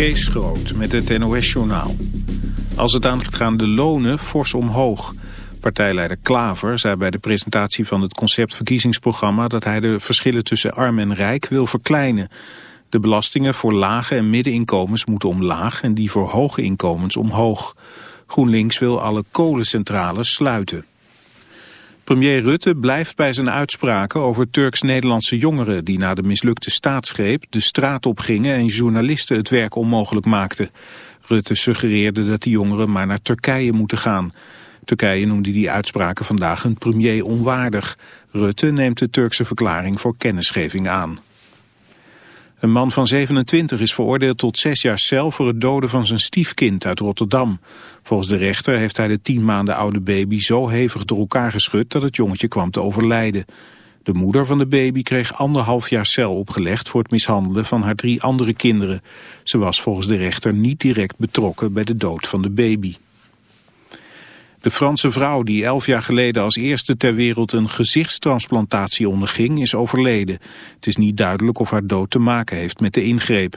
Kees Groot met het NOS-journaal. Als het aandacht gaan de lonen fors omhoog. Partijleider Klaver zei bij de presentatie van het conceptverkiezingsprogramma... dat hij de verschillen tussen arm en rijk wil verkleinen. De belastingen voor lage en middeninkomens moeten omlaag... en die voor hoge inkomens omhoog. GroenLinks wil alle kolencentrales sluiten. Premier Rutte blijft bij zijn uitspraken over Turks-Nederlandse jongeren... die na de mislukte staatsgreep de straat op gingen en journalisten het werk onmogelijk maakten. Rutte suggereerde dat die jongeren maar naar Turkije moeten gaan. Turkije noemde die uitspraken vandaag een premier onwaardig. Rutte neemt de Turkse verklaring voor kennisgeving aan. Een man van 27 is veroordeeld tot zes jaar cel voor het doden van zijn stiefkind uit Rotterdam. Volgens de rechter heeft hij de tien maanden oude baby zo hevig door elkaar geschud dat het jongetje kwam te overlijden. De moeder van de baby kreeg anderhalf jaar cel opgelegd voor het mishandelen van haar drie andere kinderen. Ze was volgens de rechter niet direct betrokken bij de dood van de baby. De Franse vrouw die elf jaar geleden als eerste ter wereld een gezichtstransplantatie onderging is overleden. Het is niet duidelijk of haar dood te maken heeft met de ingreep.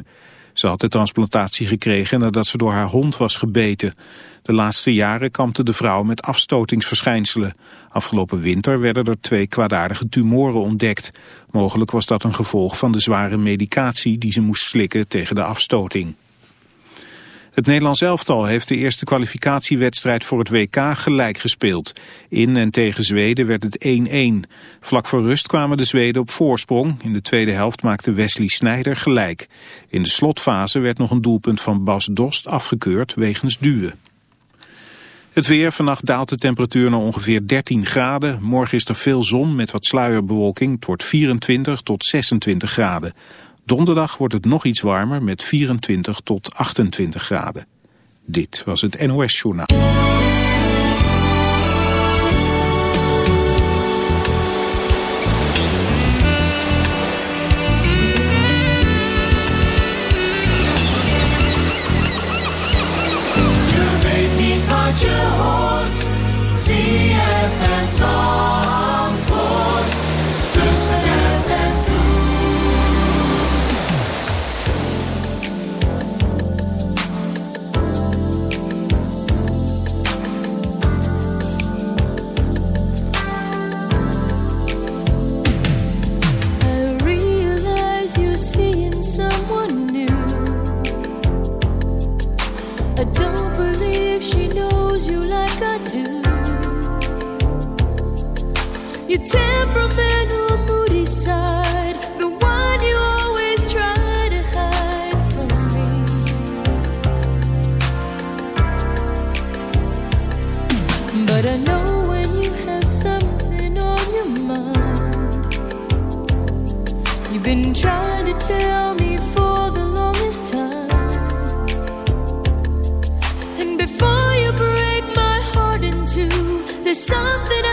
Ze had de transplantatie gekregen nadat ze door haar hond was gebeten. De laatste jaren kampte de vrouw met afstotingsverschijnselen. Afgelopen winter werden er twee kwaadaardige tumoren ontdekt. Mogelijk was dat een gevolg van de zware medicatie die ze moest slikken tegen de afstoting. Het Nederlands elftal heeft de eerste kwalificatiewedstrijd voor het WK gelijk gespeeld. In en tegen Zweden werd het 1-1. Vlak voor rust kwamen de Zweden op voorsprong. In de tweede helft maakte Wesley Sneijder gelijk. In de slotfase werd nog een doelpunt van Bas Dost afgekeurd wegens duwen. Het weer, vannacht daalt de temperatuur naar ongeveer 13 graden. Morgen is er veel zon met wat sluierbewolking. Het wordt 24 tot 26 graden. Donderdag wordt het nog iets warmer met 24 tot 28 graden. Dit was het NOS Journaal. Your temperamental, moody side, the one you always try to hide from me. But I know when you have something on your mind. You've been trying to tell me for the longest time. And before you break my heart in two, there's something I've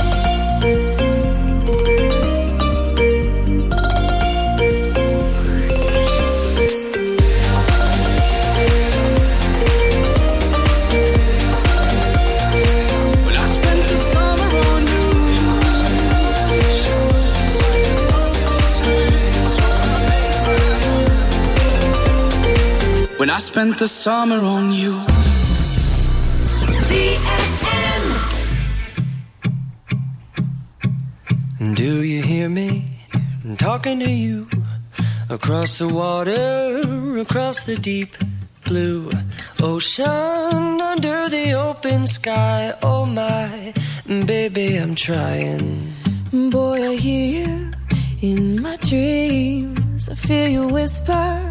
Spent the summer on you. Do you hear me? I'm talking to you across the water, across the deep blue ocean, under the open sky. Oh my, baby, I'm trying. Boy, I hear you in my dreams. I feel you whisper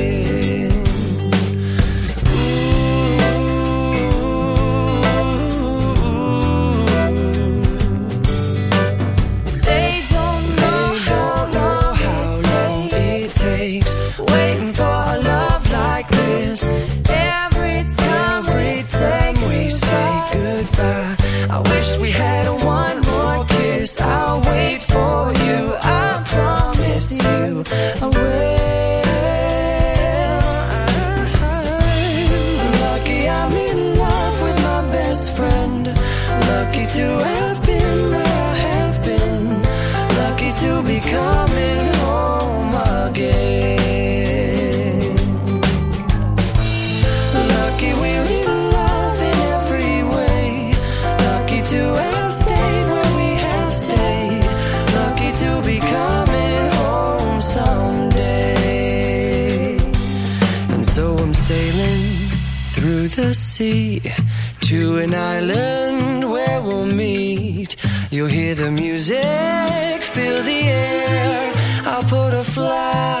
You hear the music, feel the air. I'll put a flower.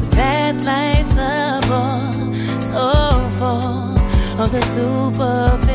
The bad life's a bore of the superficial.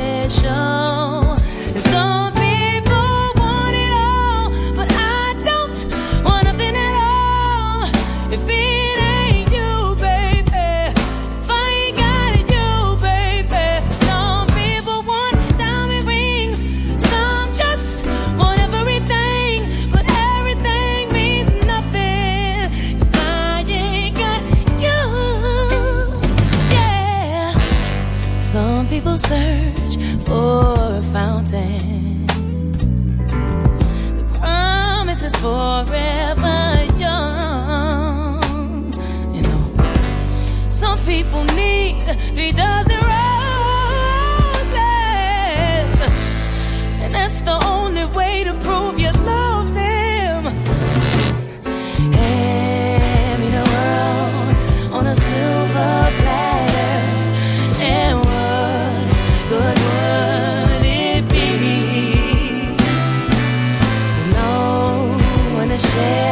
the.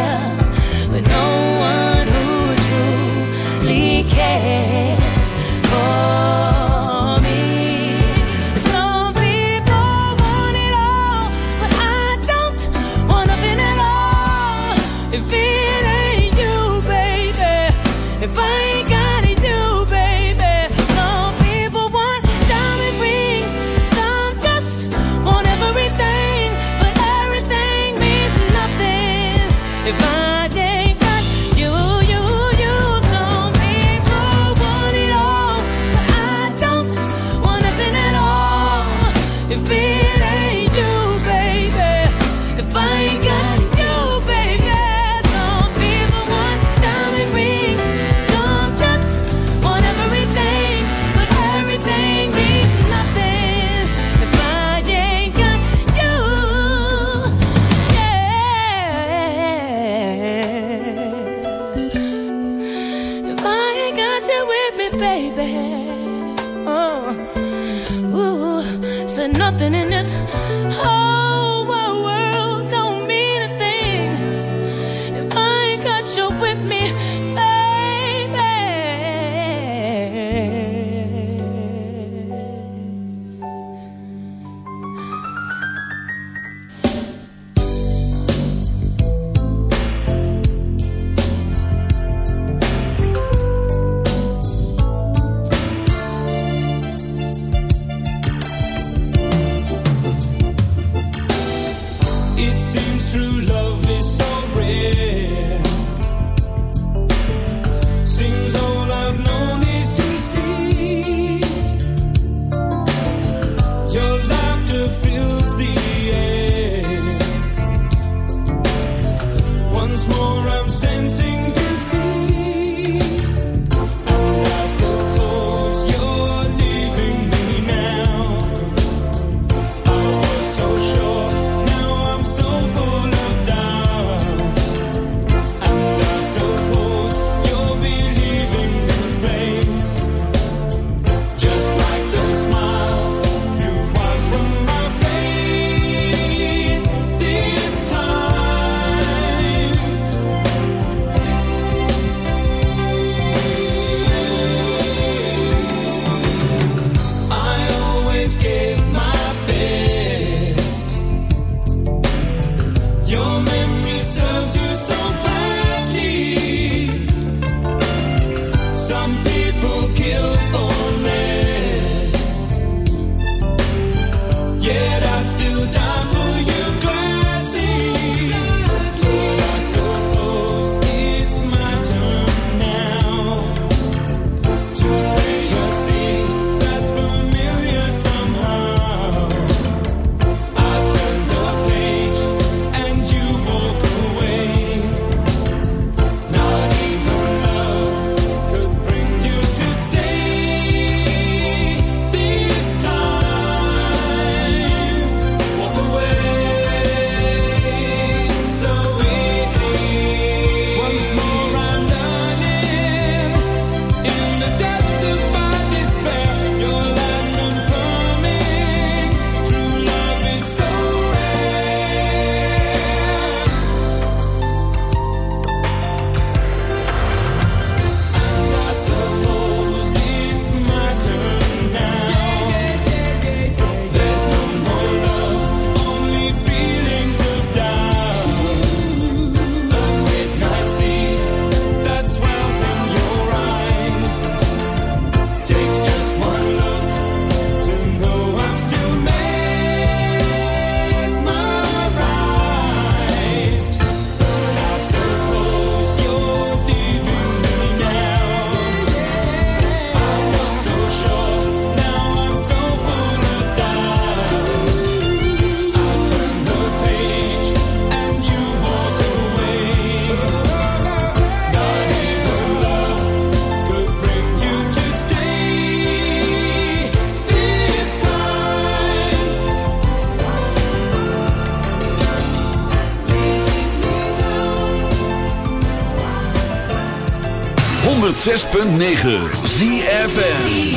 106.9 ZFN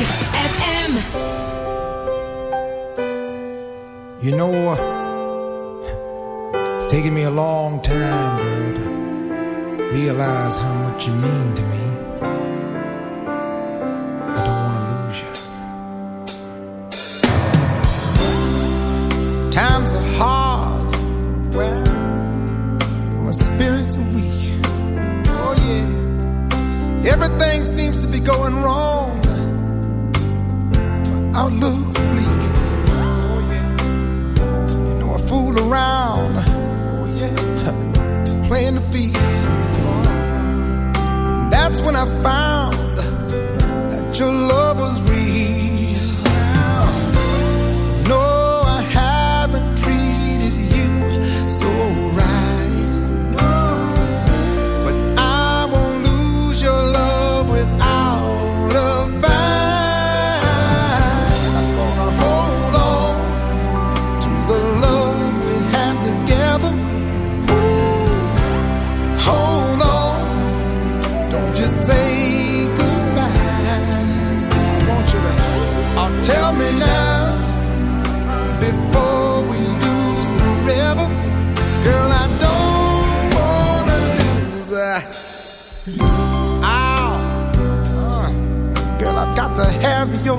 your love was real.